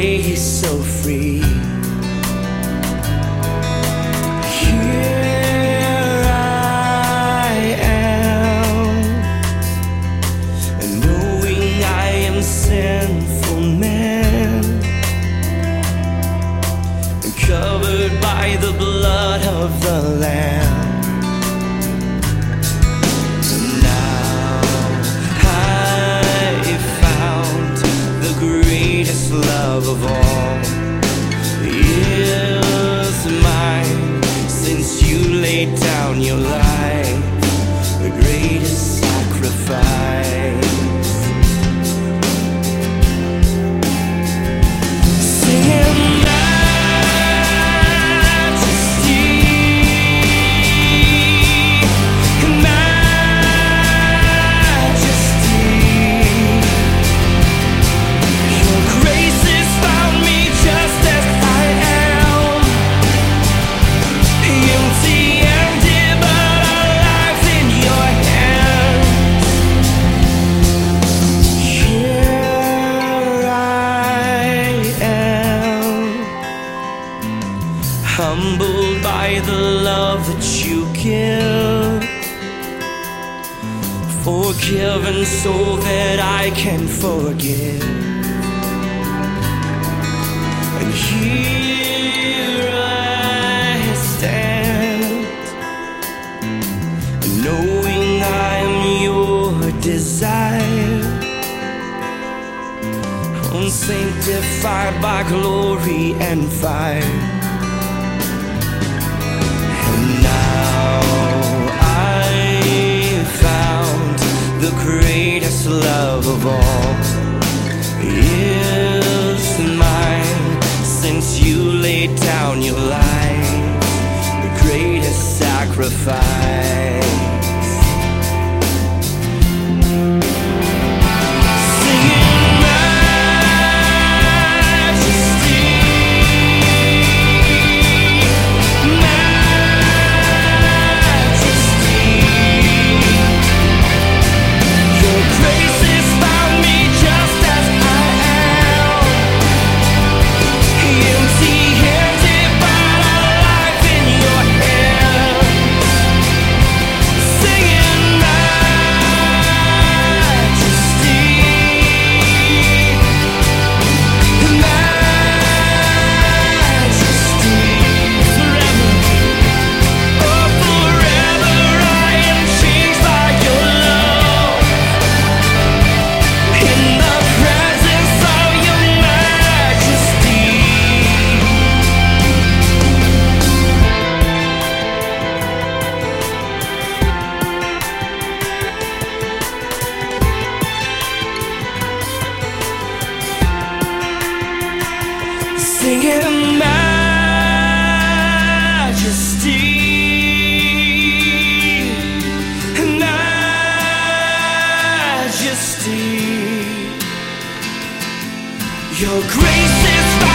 way he's so free. Here I am, and knowing I am sinful man, and covered by the blood of the Lamb. is mine since you laid down your life. love that you give. Forgiven so that I can forgive. And here I stand, knowing I am your desire. Unsanctified by glory and fire. terrified singing majesty. Majesty, your grace is.